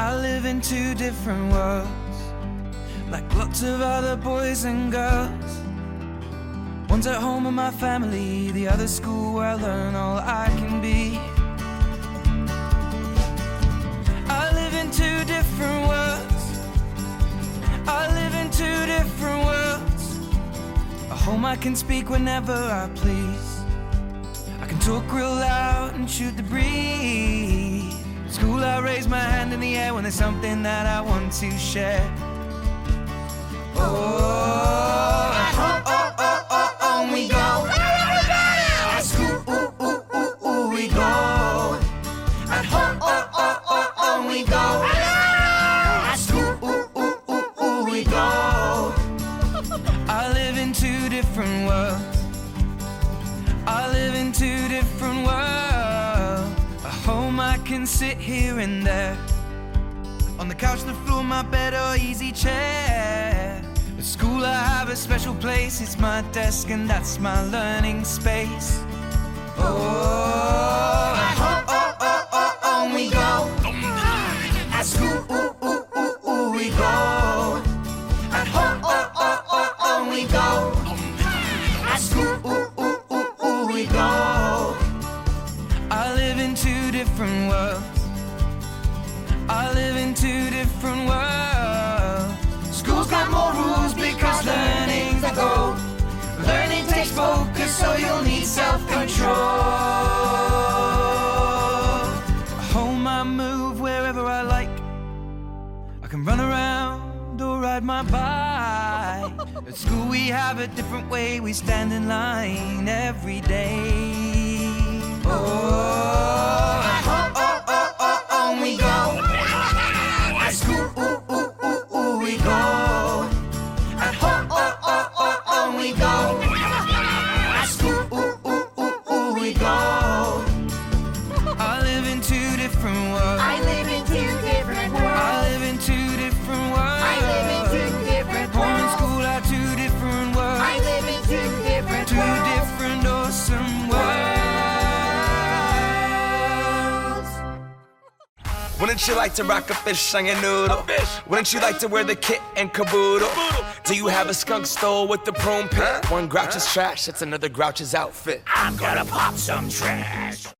I live in two different worlds, like lots of other boys and girls. One's at home with my family, the other school where I learn all I can be. I live in two different worlds. I live in two different worlds. A home I can speak whenever I please. I can talk real loud and shoot the breeze. School, I raise my hand in the air when there's something that I want to share. Oh, oh, oh, oh, oh, we go. We go. Oh, oh, oh, we go. We go. I live in two different worlds. I live in two different worlds. Can sit here and there. On the couch, the floor, my bed, or easy chair. At school, I have a special place. It's my desk, and that's my learning space. Oh, different worlds. I live in two different worlds. School's got more rules because learning's the goal. Learning takes focus, so you'll need self control. Home, I move wherever I like. I can run around or ride my bike. At school, we have a different way. We stand in line every day. We go. Wouldn't you like to rock a fish on your noodle? Wouldn't you like to wear the kit and caboodle? Do you have a skunk stole with the prone pit? One grouch is trash, that's another grouch's outfit. I'm gonna pop some trash.